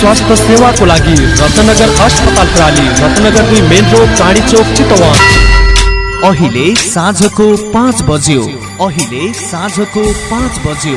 स्वास्थ्य सेवाको लागि रत्नगर अस्पताल प्रणाली रत्नगर दुई मेन रोड चाँडी चोक चितवन। अहिले साँझको पाँच बज्यो। अहिले साँझको पाँच बज्यो।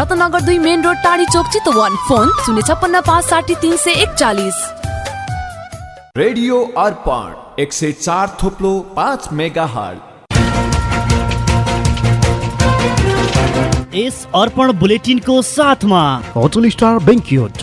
रत्नगर दुई मेन रोड टाढी चोक चितवन फोन शून्य छप्पन्न पाँच साठी तिन सय एकचालिस। रेडियो अर्पण एक सय चार थोप्लो पाँच मेगा हट यस अर्पण बुलेटिनको साथमा। Hotel star banquet.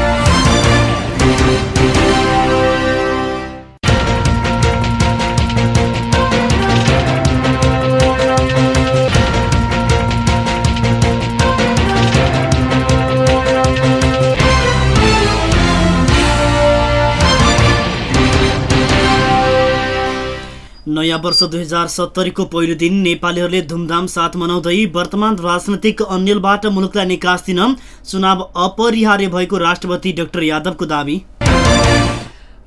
नयाँ वर्ष दुई हजार सत्तरीको पहिलो दिन नेपालीहरूले धुमधाम साथ मनाउँदै वर्तमान राजनैतिक अन्यलबाट मुलुकलाई निकास दिन चुनाव अपरिहार्य भएको राष्ट्रपति डाक्टर यादवको दावी।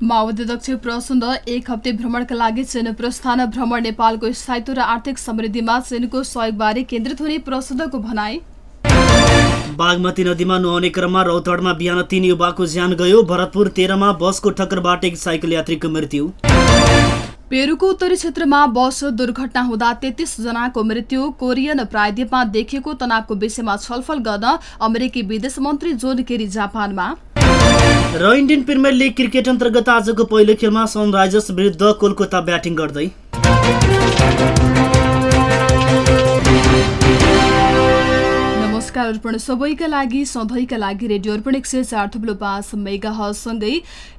माओवादी अध्यक्ष प्रचण्ड एक हप्ते भ्रमणका लागि चीन प्रस्थान भ्रमण नेपालको स्थायित्व र आर्थिक समृद्धिमा चीनको सहयोगबारे केन्द्रित हुने प्रचण्डको भनाई। बागमती नदीमा नुहाउने क्रममा रौतडमा बिहान तीन युवाको ज्यान गयो। भरतपुर तेह्रमा बसको ठक्करबाट एक साइकल यात्रीको मृत्यु। पेरुको उत्तरी क्षेत्रमा बस दुर्घटना हुँदा तेत्तीस जनाको मृत्यु कोरियन प्रायद्वीपमा देखिएको तनावको विषयमा छलफल गर्न अमेरिकी विदेश मन्त्री जोन केरी जापानमा। र इन्डियन प्रिमियर लिग क्रिकेट अन्तर्गत आजको पहिलो खेलमा सनराइजर्स विरुद्ध कोलकाता ब्याटिङ गर्दै। नमस्कार अर्पण। सबैका लागि सधैँका लागि रेडियो अर्पण एक सय चार थुप्लो पाँच मेगा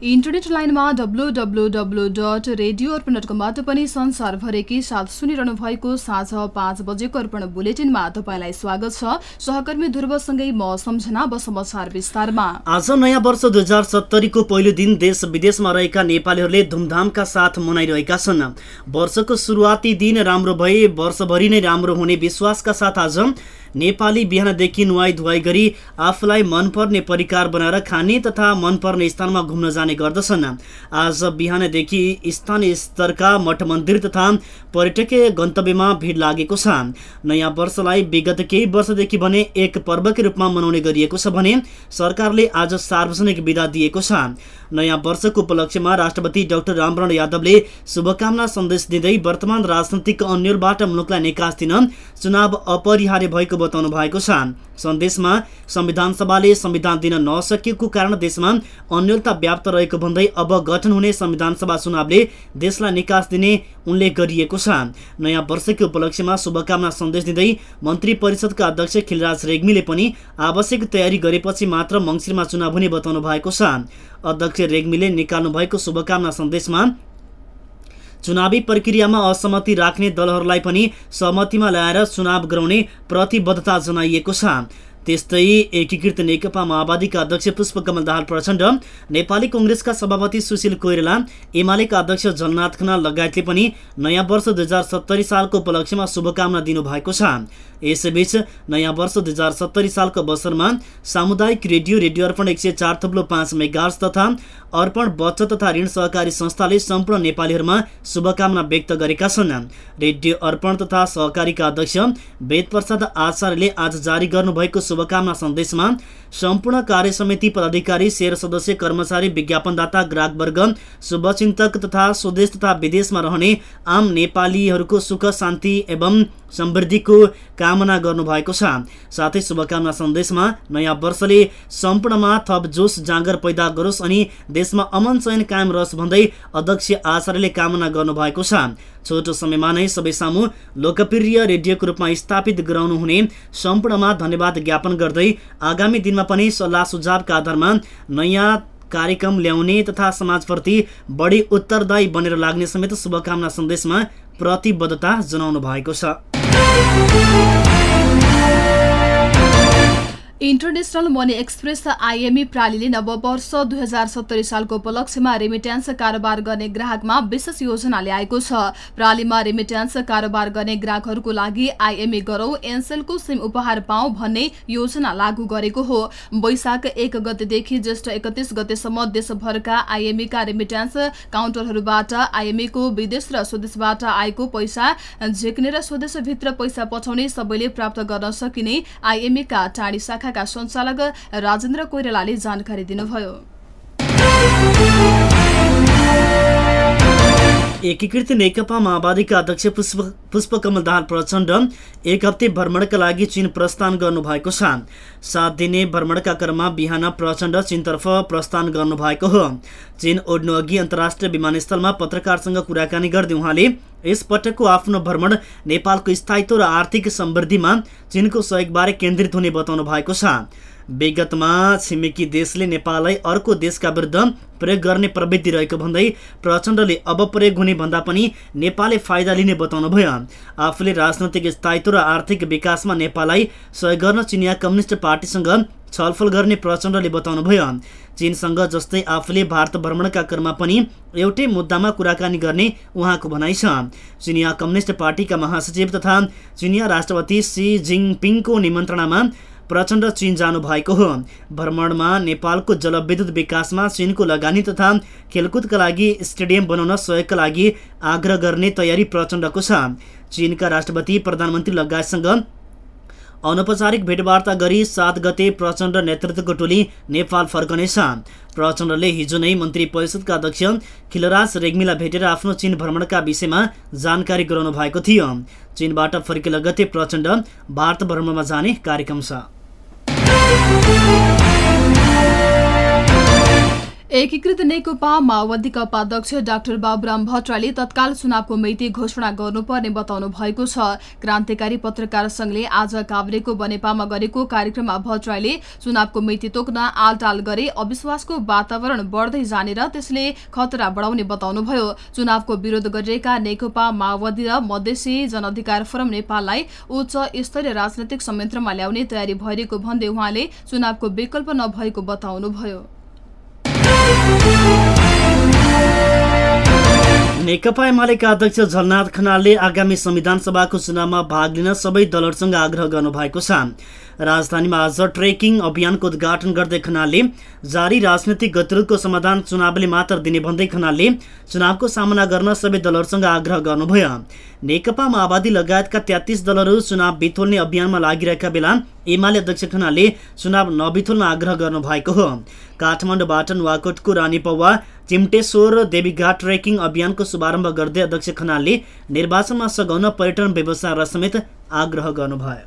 इन्टरनेट लाइनमा W W W dot radio Arpan dot कमबाट पनि संसारभरिकै साथ सुनिरहनु भएको साँझ पाँच बजेको अर्पण बुलेटिनमा तपाईँलाई स्वागत छ। सहकर्मी ध्रुवसँगै म सम्झना अब समाचार विस्तारमा। आज नयाँ वर्ष दुई हजार सत्तरीको पहिलो दिन देश विदेशमा रहेका नेपालीहरूले धुमधामका साथ मनाइरहेका छन्। वर्षको सुरुवाती दिन राम्रो भए वर्षभरि नै राम्रो हुने विश्वासका साथ आज नेपाली बिहानदेखि नुहाई धुवाई गरी आफूलाई मनपर्ने परिकार बनाएर खाने तथा मनपर्ने स्थानमा घुम्न जाने गर्दछन्। आज बिहानदेखि स्थानीय स्तरका मठ मन्दिर तथा पर्यटकीय गन्तव्यमा भिड लागेको छ। नयाँ वर्षलाई विगत केही वर्षदेखि भने एक पर्वकै रूपमा मनाउने गरिएको छ भने सरकारले आज सार्वजनिक विदा दिएको छ। नयाँ वर्षको उपलक्ष्यमा राष्ट्रपति डाक्टर रामवरण यादवले शुभकामना सन्देश दिँदै वर्तमान राजनैतिक अन्यलबाट मुलुकलाई निकास दिन चुनाव अपरिहार्य भएको बताउनु भएको छ। सन्देशमा संविधान सभाले संविधान दिन नसकेको कारण देशमा अन्यलता व्याप्त रहेको भन्दै अब गठन हुने संविधान सभा चुनावले देशलाई निकास दिने उल्लेख गरिएको छ। नयाँ वर्षको उपलक्ष्यमा शुभकामना सन्देश दिँदै मन्त्री परिषदका अध्यक्ष खिलराज रेग्मीले पनि आवश्यक तयारी गरेपछि मात्र मङ्सिरमा चुनाव हुने बताउनु भएको छ। अध्यक्ष रेग्मीले निकाल्नु भएको शुभकामना सन्देशमा चुनावी प्रक्रियामा असहमति राख्ने दलहरूलाई पनि सहमतिमा ल्याएर चुनाव गराउने प्रतिबद्धता जनाइएको छ। त्यस्तै एकीकृत नेकपा माओवादीका अध्यक्ष पुष्पकमल दाहाल प्रचण्ड। नेपाली कङ्ग्रेसका सभापति सुशील कोइराला एमालेका अध्यक्ष जगन्नाथ खनाल लगायतले पनि नयाँ वर्ष दुई हजार सत्तरी सालको उपलक्ष्यमा शुभकामना दिनुभएको छ। यसैबीच नयाँ वर्ष दुई हजार सत्तरी सालको अवसरमा सामुदायिक रेडियो रेडियो अर्पण एक सय चार थप्लो पाँच मेगार्स तथा अर्पण बचत तथा ऋण सहकारी संस्थाले सम्पूर्ण नेपालीहरूमा शुभकामना व्यक्त गरेका छन्। रेडियो अर्पण तथा सहकारीका अध्यक्ष वेद प्रसाद आचार्यले आज जारी गर्नुभएको शुभकामना सन्देशमा सम्पूर्ण कार्य समिति पदाधिकारी शेयर सदस्य कर्मचारी विज्ञापनदाता ग्राहकवर्ग शुभचिन्तक तथा स्वदेश तथा विदेशमा रहने आम नेपालीहरूको सुख शान्ति एवं समृद्धिको कामना गर्नुभएको छ साथै शुभकामना सन्देशमा नयाँ वर्षले सम्पूर्णमा थप जोस जाँगर पैदा गरोस् अनि देशमा अमन चयन कायम रहोस् भन्दै अध्यक्ष आचार्यले कामना गर्नुभएको छ छोटो समयमा नै सबै सामु लोकप्रिय रेडियोको रूपमा स्थापित गराउनु हुने सम्पूर्णमा धन्यवाद ज्ञापन गर्दै आगामी दिनमा पनि सल्लाह सुझावका आधारमा नयाँ कार्यक्रम ल्याउने तथा समाजप्रति बढी उत्तरदायी बनेर लाग्ने समेत शुभकामना सन्देशमा प्रतिबद्धता जनाउनु भएको छ। इन्टरनेसनल मनी एक्सप्रेस आइएमई प्रालीले नववर्ष दुई हजार सत्तरी सालको उपलक्ष्यमा रेमिट्यान्स कारोबार गर्ने ग्राहकमा विशेष योजना ल्याएको छ। प्रालीमा रेमिट्यान्स कारोबार गर्ने ग्राहकहरूको लागि आइएमई गरौं एनसेलको सिम उपहार पाऊ भन्ने योजना लागू गरेको हो। वैशाख एक गतेदेखि ज्येष्ठ एकतिस गतेसम्म देशभरका आइएमईका रेमिट्यान्स काउन्टरहरूबाट आइएमईको विदेश र स्वदेशबाट आएको पैसा झिक्ने र स्वदेशभित्र पैसा पठाउने सबैले प्राप्त गर्न सकिने आइएमईका टाढी शाखा शाखाका सञ्चालक राजेन्द्र कोइरालाले जानकारी दिनुभयो। एकीकृत नेकपा माओवादीका अध्यक्ष पुष्प पुष्पकमल दाहाल प्रचण्ड एक हप्ते भ्रमणका लागि चीन प्रस्थान गर्नुभएको छ सात दिने भ्रमणका क्रममा बिहान प्रचण्ड चीनतर्फ प्रस्थान गर्नुभएको हो चीन ओड्नु अघि अन्तर्राष्ट्रिय विमानस्थलमा पत्रकारसँग कुराकानी गर्दै उहाँले यसपटकको आफ्नो भ्रमण नेपालको स्थायित्व र आर्थिक समृद्धिमा चीनको सहयोगबारे केन्द्रित हुने बताउनु भएको छ विगतमा छिमेकी देशले नेपाललाई अर्को देशका विरुद्ध प्रयोग गर्ने प्रवृत्ति रहेको भन्दै प्रचण्डले अब प्रयोग हुने भन्दा पनि नेपालले फाइदा लिने बताउनुभयो आफूले राजनैतिक स्थायित्व र आर्थिक विकासमा नेपाललाई सहयोग गर्न चिनिया कम्युनिस्ट पार्टीसँग छलफल गर्ने प्रचण्डले बताउनुभयो चीनसँग जस्तै आफूले भारत भ्रमणका क्रममा पनि एउटै मुद्दामा कुराकानी गर्ने उहाँको भनाइ छ। चिनिया कम्युनिस्ट पार्टीका महासचिव तथा चिनिया राष्ट्रपति सी जिङपिङको निमन्त्रणामा प्रचण्ड चीन जानु भएको हो। भ्रमणमा नेपालको जलविद्युत विकासमा चीनको लगानी तथा खेलकुदका लागि स्टेडियम बनाउन सहयोगका लागि आग्रह गर्ने तयारी प्रचण्डको छ। चीनका राष्ट्रपति प्रधानमन्त्री लगायतसँग अनौपचारिक भेटवार्ता गरी सात गते प्रचण्ड नेतृत्वको टोली नेपाल फर्कनेछ। प्रचण्डले हिजो नै मन्त्री परिषदका अध्यक्ष खिलराज रेग्मीलाई भेटेर आफ्नो चीन भ्रमणका विषयमा जानकारी गराउनु भएको थियो। चीनबाट फर्के लगत्तै प्रचण्ड भारत भ्रमणमा जाने कार्यक्रम छ। Thank you. एकीकृत नेकपा माओवादीका उपाध्यक्ष डाक्टर बाबुराम भट्टराले तत्काल चुनावको मिति घोषणा गर्नुपर्ने बताउनु भएको छ। क्रान्तिकारी पत्रकार संघले आज काभ्रेको बनेपामा गरेको कार्यक्रममा भट्टराईले चुनावको मिति तोक्न आलटाल गरे अविश्वासको वातावरण बढ्दै जाने र त्यसले खतरा बढाउने बताउनुभयो। चुनावको विरोध गरिरहेका नेकपा माओवादी र मधेसी जनअधिकार फोरम नेपाललाई उच्च स्तरीय राजनैतिक संयन्त्रमा ल्याउने तयारी भइरहेको भन्दै उहाँले चुनावको विकल्प नभएको बताउनुभयो। नेकपा एमालेका अध्यक्ष झलनाथ खनालले आगामी संविधान सभाको चुनावमा भाग लिन सबै दलहरूसँग आग्रह गर्नुभएको छ। राजधानीमा आज ट्रेकिङ अभियानको उद्घाटन गर्दै खनालले जारी राजनैतिक गतिरोधको समाधान चुनावले मात्र दिने भन्दै खनालले चुनावको सामना गर्न सबै दलहरूसँग आग्रह गर्नुभयो। नेकपा माओवादी लगायतका तेत्तिस दलहरू चुनाव बिथोल्ने अभियानमा लागिरहेका बेला एमाले अध्यक्ष खनालले चुनाव नबिथोल्न आग्रह गर्नुभएको हो। काठमाडौँबाट नुवाकोटको रानी पौवा चिम्टेश्वर देवीघाट ट्रेकिङ अभियानको शुभारम्भ गर्दै अध्यक्ष खनालले निर्वाचनमा सघाउन पर्यटन व्यवसायलाई समेत आग्रह गर्नुभयो।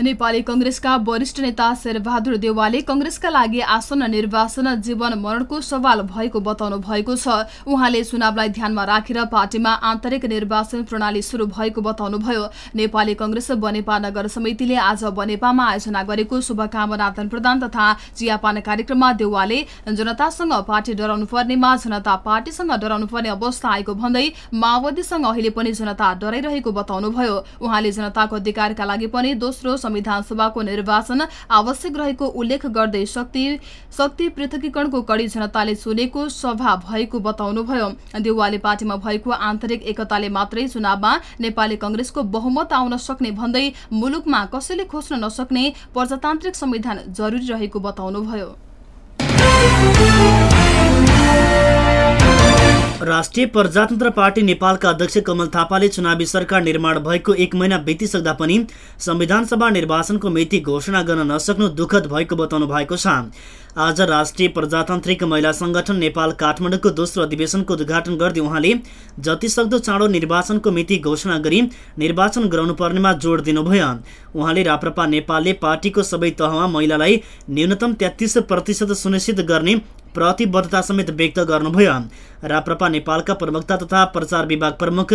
नेपाली कंग्रेसका वरिष्ठ नेता शेरबहादुर देवालले कंग्रेसका लागि आसन्न निर्वाचन जीवन मरणको सवाल भएको बताउनु भएको छ। उहाँले चुनावलाई ध्यानमा राखेर पार्टीमा आन्तरिक निर्वाचन प्रणाली शुरू भएको बताउनुभयो। नेपाली कंग्रेस बनेपा नगर समितिले आज बनेपामा आयोजना गरेको शुभकामना आदान प्रदान तथा चियापान कार्यक्रममा देवालले जनतासँग पार्टी डराउनु पर्नेमा जनता पार्टीसँग डराउनु पर्ने अवस्था आएको भन्दै माओवादीसँग अहिले पनि जनता डराइरहेको बताउनुभयो। उहाँले जनताको अधिकारका लागि पनि दोस्रो संविधान सभाको निर्वाचन आवश्यक रहेको उल्लेख गर्दै शक्ति शक्ति पृथकीकरणको कड़ी जनताले चुनेको सभा भएको बताउनुभयो। देउवाले पार्टीमा भएको आन्तरिक एकताले मात्रै चुनावमा नेपाली कंग्रेसको बहुमत आउन सक्ने भन्दै मुलुकमा कसैले खोज्न नसक्ने प्रजातान्त्रिक संविधान जरुरी रहेको बताउनुभयो। राष्ट्रिय प्रजातन्त्र पार्टी नेपालका अध्यक्ष कमल थापाले चुनावी सरकार निर्माण भएको एक महिना बितिसक्दा पनि संविधान सभा निर्वाचनको मिति घोषणा गर्न नसक्नु दुःखद भएको बताउनु भएको छ। आज राष्ट्रिय प्रजातान्त्रिक महिला संगठन नेपाल काठमाडौँको दोस्रो अधिवेशनको उद्घाटन गर्दै उहाँले जतिसक्दो चाँडो निर्वाचनको मिति घोषणा गरी निर्वाचन गराउनु पर्नेमा जोड दिनुभयो। उहाँले राप्रपा नेपालले पार्टीको सबै तहमा महिलालाई न्यूनतम तेत्तिस प्रतिशत सुनिश्चित गर्ने प्रतिबद्धता समेत व्यक्त गर्नुभयो। राप्रपा नेपालका प्रवक्ता तथा प्रचार विभाग प्रमुख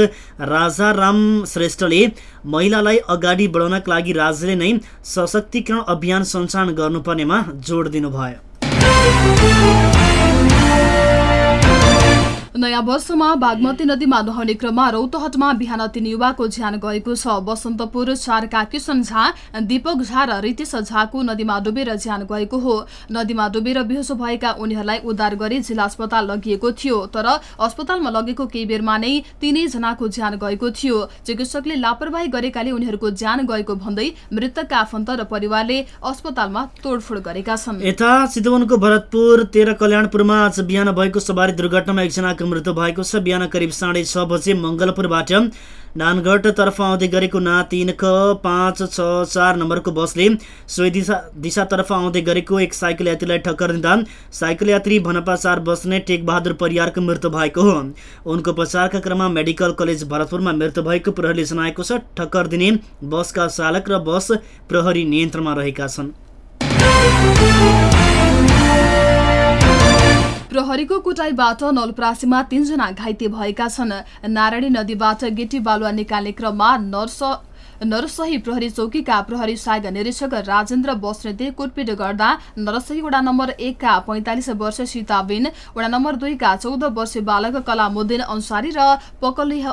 राजा राम श्रेष्ठले महिलालाई अगाडि बढाउनका लागि राज्यले नै सशक्तिकरण अभियान सञ्चालन गर्नुपर्नेमा जोड दिनुभयो। नयाँ वर्षमा बागमती नदीमा नुहाउने क्रममा रौतहटमा बिहान तीन युवाको ज्यान गएको छ। बसन्तपुर चारका किशन झा दीपक झा र रितेश झाको नदीमा डुबेर ज्यान गएको हो। नदीमा डुबेर बेहोसो भएका उनीहरूलाई उद्धार गरी जिल्ला अस्पताल लगिएको थियो तर अस्पतालमा लगेको केही बेरमा नै तीनैजनाको ज्यान गएको थियो। चिकित्सकले लापरवाही गरेकाले उनीहरूको ज्यान गएको भन्दै मृतकका आफन्त र परिवारले अस्पतालमा तोडफोड गरेका छन्। यता चितवनको भरतपुर तेह्र कल्याणपुरमा आज बिहान भएको सवारी दुर्घटनामा एकजनाको मृत्यु भएको छ। बिहान करिब साढे छ बजे मङ्गलपुरबाट नानगढतर्फ आउँदै गरेको ना तिन क पाँच छ चार नम्बरको बसले सोही दिशा दिशातर्फ आउँदै गरेको एक साइकल यात्रीलाई ठक्कर दिँदा साइकल यात्री भनपा चार बस्ने टेकबहादुर परियारको मृत्यु भएको हो। उनको उपचारका क्रममा मेडिकल कलेज भरतपुरमा मृत्यु भएको प्रहरीले जनाएको छ। ठक्कर दिने बसका चालक र बस प्रहरी नियन्त्रणमा रहेका छन्। प्रहरीको कुटाईबाट नलप्रासीमा तीनजना घाइते भएका छन्। नारायणी नदीबाट गेटी बालुवा निकाल्ने क्रममा नर्स नरसही प्रहरी चौकीका प्रहरी सहायक निरीक्षक राजेन्द्र बस्नेतले कुटपिट गर्दा नरसही वडा नम्बर एकका पैंतालिस वर्ष सीताबिन वडा नम्बर दुईका चौध वर्षीय बालक कलामुद्दिन अन्सारी र पकलिह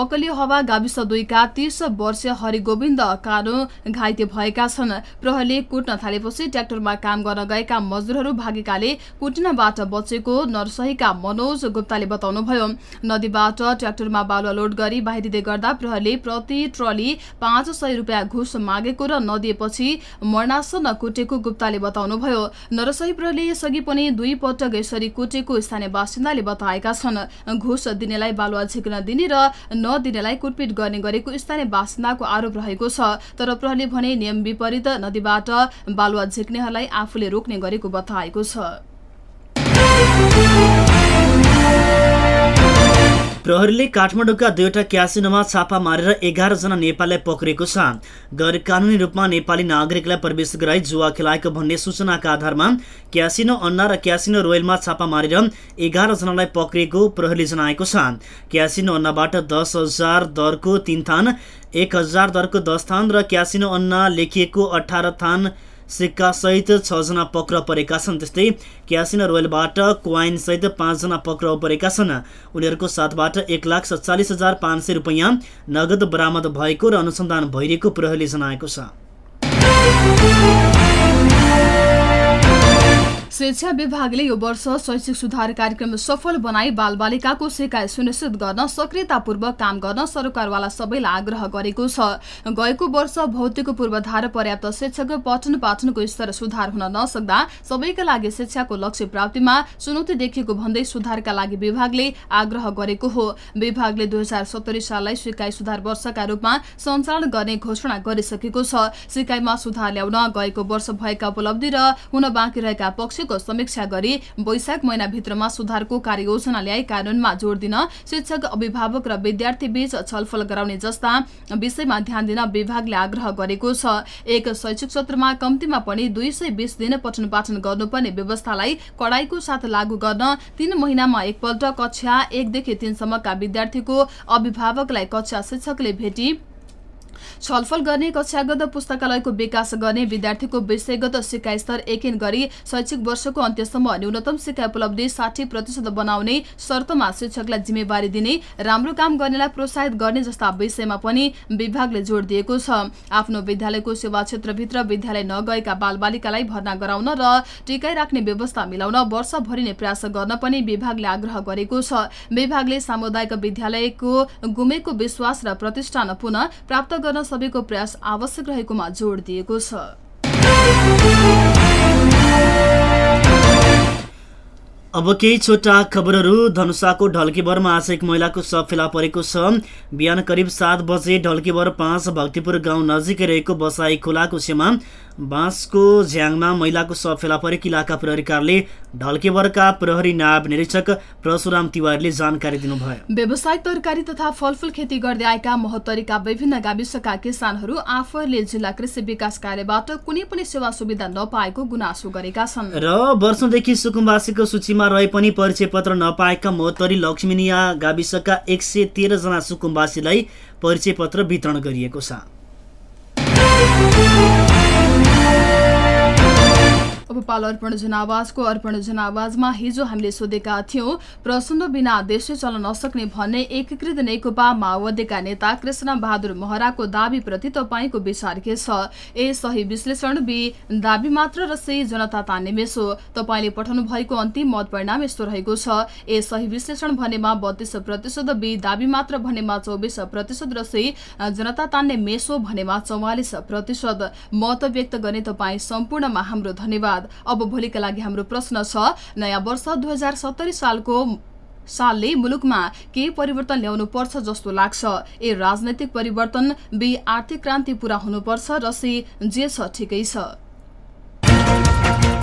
पकलियो हवा गाविस दुईका तीस वर्षीय हरिगोविन्द कानु घाइते भएका छन्। प्रहरीले कुट्न थालेपछि ट्र्याक्टरमा काम गर्न गएका मजदुरहरू भागेकाले कुटिनबाट बचेको नरसहीका मनोज गुप्ताले बताउनुभयो। नदीबाट ट्र्याक्टरमा बालुवा लोड गरी बाहिरिँदै गर्दा प्रहरीले प्रति ट्रली पाँच सय रुपियाँ घुस मागेको र नदिएपछि मर्नासन कुटेको गुप्ताले बताउनुभयो। नरसही प्रहरीले यसअघि पनि दुई पटक यसरी कुटेको स्थानीय बासिन्दाले बताएका छन्। घुस दिनेलाई बालुवा झिक्न दिने र नदिनेलाई कुटपिट गर्ने गरेको स्थानीय बासिन्दाको आरोप रहेको छ। तर प्रहरीले भने नियम विपरीत नदीबाट बालुवा झिक्नेहरूलाई आफूले रोक्ने गरेको बताएको छ। प्रहरीले काठमाडौँका दुईवटा क्यासिनोमा छापा मारेर एघारजना नेपालीलाई पक्रेको छ। गैर कानुनी रूपमा नेपाली नागरिकलाई प्रवेश गराई जुवा खेलाएको भन्ने सूचनाका आधारमा क्यासिनो अन्ना र क्यासिनो रोयलमा छापा मारेर एघारजनालाई पक्रिएको प्रहरीले जनाएको छ। क्यासिनो अन्नाबाट दस हजार दरको तीन थान एक हजार दरको दस थान र क्यासिनो अन्ना लेखिएको अठार थान सिक्का सहित छजना पक्राउ परेका छन्। त्यस्तै क्यासिनो रोयलबाट क्वाइन सहित पाँचजना पक्राउ परेका छन्। उनीहरूको साथबाट एक लाख सत्तालिस हजार पाँच सय रुपियाँ नगद बरामद भएको र अनुसन्धान भइरहेको प्रहरीले जनाएको छ। शिक्षा विभागले यो वर्ष शैक्षिक सुधार कार्यक्रम सफल बनाई बालबालिकाको सिकाइ सुनिश्चित गर्न सक्रियतापूर्वक काम गर्न सरकारवाला सबैलाई आग्रह गरेको छ। गएको वर्ष भौतिक पूर्वाधार पर्याप्त शिक्षक पठन पाठनको स्तर सुधार हुन नसक्दा सबैका लागि शिक्षाको लक्ष्य प्राप्तिमा चुनौती देखिएको भन्दै सुधारका लागि विभागले आग्रह गरेको हो। विभागले दुई हजार सत्तरी साललाई सिकाइ सुधार वर्षका रूपमा सञ्चालन गर्ने घोषणा गरिसकेको छ। सिकाइमा सुधार ल्याउन गएको वर्ष भएका उपलब्धि र हुन बाँकी रहेका पक्षको विषयको समीक्षा गरी वैशाख महिनाभित्रमा सुधारको कार्ययोजना ल्याई कानूनमा जोड दिन शिक्षक अभिभावक र विद्यार्थी बीच छलफल गराउने जस्ता विषयमा ध्यान दिन विभागले आग्रह गरेको छ। एक शैक्षिक सत्रमा कम्तीमा पनि दुई सय बिस दिन पठन पाठन गर्नुपर्ने व्यवस्थालाई कडाईको साथ लागू गर्न तीन महिनामा एकपल्ट कक्षा एकदेखि तीनसम्मका विद्यार्थीको अभिभावकलाई कक्षा शिक्षकले भेटी छलफल गर्ने कक्षागत पुस्तकालयको विकास गर्ने विद्यार्थीको विषयगत सिकाइ स्तर एकिन गरी शैक्षिक वर्षको अन्त्यसम्म न्यूनतम सिकाइ उपलब्धि साठी प्रतिशत बनाउने शर्तमा शिक्षकलाई जिम्मेवारी दिने राम्रो काम गर्नेलाई प्रोत्साहित गर्ने जस्ता विषयमा पनि विभागले जोड़ दिएको छ। आफ्नो विद्यालयको सेवा क्षेत्रभित्र विद्यालय नगएका बालबालिकालाई भर्ना गराउन र टिकाइ राख्ने व्यवस्था मिलाउन वर्षभरि नै प्रयास गर्न पनि विभागले आग्रह गरेको छ। विभागले सामुदायिक विद्यालयको गुमेको विश्वास र प्रतिष्ठान पुनः प्राप्त गर्न सबैको प्रयास आवश्यक रहेकोमा जोड़ दिएको छ। अब केही छोटा खबरहरू। धनुषाको ढल्केबरमा आज एक महिलाको शव फेला परेको छ। बिहान करिब सात बजे ढल्केबर पाँच भक्तिपुर गाउँ नजिकै रहेको बसाई खोलाको छेउमा बाँसको झ्याङमा महिलाको शव फेला परेको इलाका प्रहरीकारले ढल्केबरका प्रहरी नायब निरीक्षक परशुराम तिवारीले जानकारी दिनुभयो। व्यावसायिक तरकारी तथा फलफूल खेती गर्दै आएका महोत्तरीका विभिन्न गाविसका किसानहरू आफूहरूले जिल्ला कृषि विकास कार्यबाट कुनै पनि सेवा सुविधा नपाएको गुनासो गरेका छन्। र वर्षौंदेखि सुकुम्बासीको सूचीमा रहे पनि परिचय पत्र नपाएका महोत्तरी लक्ष्मीनिया गाविसका एक सय तेह्रजना सुकुम्बासीलाई परिचय पत्र वितरण गरिएको छ। अब पालो अर्पण जनावाजको अर्पण जनावाजमा हिजो हामीले सोधेका थियौं प्रसन्न बिना देशै चल्न नसक्ने भन्ने एकीकृत नेकपा माओवादीका नेता कृष्ण बहादुर महराको दावीप्रति तपाईँको विचार के छ? ए सही विश्लेषण बी दावी मात्र र सी जनता तान्ने मेसो तपाईँले पठाउनु भएको अन्तिम मत परिणाम यस्तो रहेको छ। ए सही विश्लेषण भनेमा बत्तीस प्रतिशत बी दावी मात्र भनेमा चौबिस प्रतिशत र सी जनता तान्ने मेसो भनेमा चौवालिस प्रतिशत। मत व्यक्त गर्ने तपाईँ सम्पूर्णमा हाम्रो धन्यवाद। अब भोलिका लागि हाम्रो प्रश्न छ नयाँ वर्ष दुई हजार सत्तरी सालको सालले मुलुकमा के परिवर्तन ल्याउनु पर्छ जस्तो लाग्छ? ए राजनैतिक परिवर्तन बी आर्थिक क्रान्ति पूरा हुनुपर्छ र सी जे छ ठिकै छ।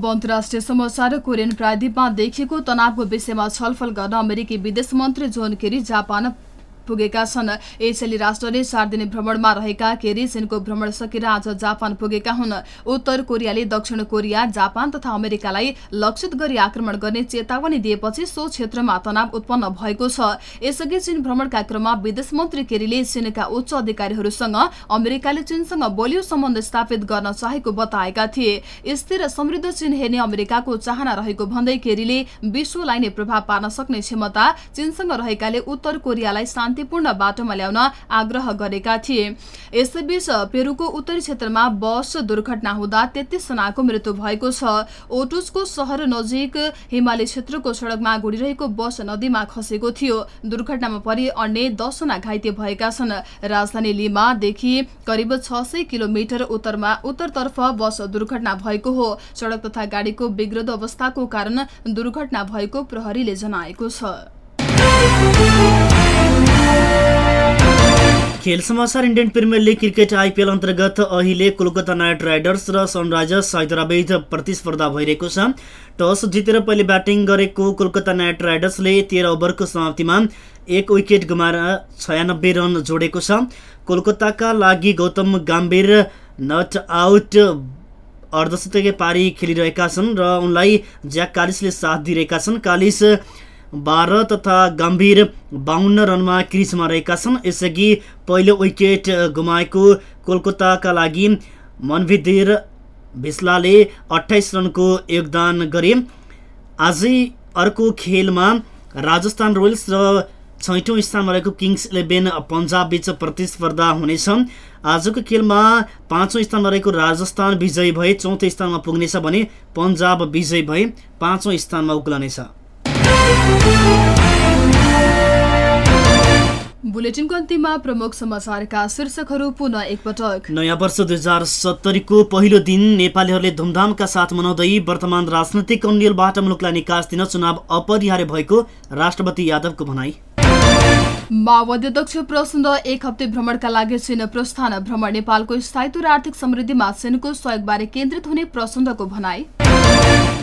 अब अन्तर्राष्ट्रिय समाचार कोरियन प्रायद्वीपमा देखिएको तनावको विषयमा छलफल गर्न अमेरिकी विदेश मन्त्री जोन केरी जापान पुगेका छन्। एसियाली राष्ट्रले चार दिने भ्रमणमा रहेका केरी चीनको भ्रमण सकेर आज जापान पुगेका हुन्। उत्तर कोरियाले दक्षिण कोरिया जापान तथा अमेरिकालाई लक्षित गरी आक्रमण गर्ने चेतावनी दिएपछि सो क्षेत्रमा तनाव उत्पन्न भएको छ। यसअघि चीन भ्रमणका क्रममा विदेश मन्त्री केरीले चीनका उच्च अधिकारीहरूसँग अमेरिकाले चीनसँग बलियो सम्बन्ध स्थापित गर्न चाहेको बताएका थिए। स्थिर समृद्ध चीन हेर्ने अमेरिकाको चाहना रहेको भन्दै केरीले विश्वलाई नै प्रभाव पार्न सक्ने क्षमता चीनसँग रहेकाले उत्तर कोरियालाई शान्तिपूर्ण बाटोमा ल्याउन आग्रह गरेका थिए। यसैबीच पेरुको उत्तरी क्षेत्रमा बस दुर्घटना हुँदा तेत्तीस जनाको मृत्यु भएको छ। ओटुसको सहर नजिक हिमाली क्षेत्रको सड़कमा घुडिरहेको बस नदीमा खसेको थियो। दुर्घटनामा परि अन्य दसजना घाइते भएका छन्। राजधानी लिमादेखि करिब छ सय किलोमिटर उत्तरमा उत्तरतर्फ बस दुर्घटना भएको हो। सड़क तथा गाडीको बिग्रदो अवस्थाको कारण दुर्घटना भएको प्रहरीले जनाएको छ। खेल समाचार Indian Premier League cricket IPL अन्तर्गत अहिले कोलकाता नाइट राइडर्स र सनराइजर्स हैदराबाद प्रतिस्पर्धा भइरहेको छ। टस जितेर पहिले ब्याटिङ गरेको कोलकाता नाइट राइडर्सले तेह्र ओभरको समाप्तिमा एक विकेट गुमाएर छयानब्बे रन जोडेको छ। कोलकाताका लागि गौतम गम्भीर नट आउट अर्धशतकीय पारी खेलिरहेका छन् र उनलाई ज्याक कालिसले साथ दिइरहेका छन्। कालिस बाह्र तथा गम्भीर बाहन्न रनमा क्रिजमा रहेका छन्। यसअघि पहिलो विकेट गुमाएको कोलकाताका लागि मनभिदिर भिस्लाले अठाइस रनको योगदान गरे। आजै अर्को खेलमा राजस्थान रोयल्स र छैटौँ स्थानमा रहेको किङ्स इलेभेन पन्जाब बीच प्रतिस्पर्धा हुनेछ। आजको खेलमा पाँचौँ स्थानमा रहेको राजस्थान विजयी भए चौथो स्थानमा पुग्नेछ भने पन्जाब विजयी भए पाँचौँ स्थानमा उक्लनेछ। बुलेटिनको अन्तिममा प्रमुख समाचारका शीर्षकहरू पुनः एकपटक। नयाँ वर्ष दुई हजार सत्तरीको पहिलो दिन नेपालीहरूले धुमधामका साथ मनाउँदै वर्तमान राजनैतिक अन्यलबाट मुलुकलाई निकास दिन चुनाव अपरिहार्य भएको राष्ट्रपति यादवको भनाई। माओवादी अध्यक्ष प्रचण्ड एक हप्ते भ्रमणका लागि चीन प्रस्थान। भ्रमण नेपालको स्थायित्व र आर्थिक समृद्धिमा चीनको सहयोगबारे केन्द्रित हुने प्रचण्डको भनाई।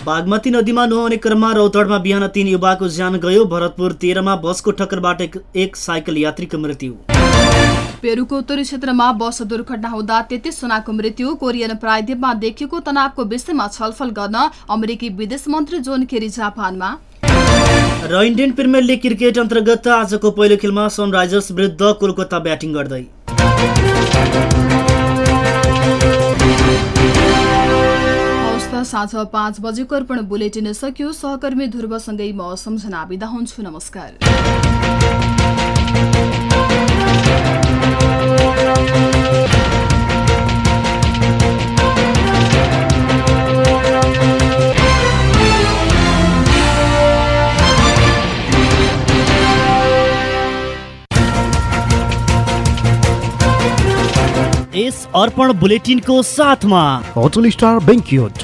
बागमती नदीमा नुहाउने क्रममा रौतडमा बिहान तीन युवाको ज्यान गयो। भरतपुर तेह्रमा बसको ठक्करबाट एक, एक साइकल यात्रीको मृत्यु। पेरुको उत्तरी क्षेत्रमा बस दुर्घटना हुँदा तेत्तिस जनाको मृत्यु। कोरियन प्रायद्वीपमा देखिएको तनावको विषयमा छलफल गर्न अमेरिकी विदेश मन्त्री जोन केरी जापानमा। र इन्डियन प्रिमियर लिग क्रिकेट अन्तर्गत आजको पहिलो खेलमा सनराइजर्स विरुद्ध कोलकाता ब्याटिङ गर्दै। साँझ पाँच बजेको अर्पण बुलेटिन सकियो सहकर्मी ध्रुवसँगै म सम्झना बिदा हुन्छु। नमस्कार। यस अर्पण बुलेटिनको साथमा hotel star banquet.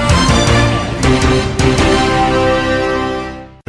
Thank you.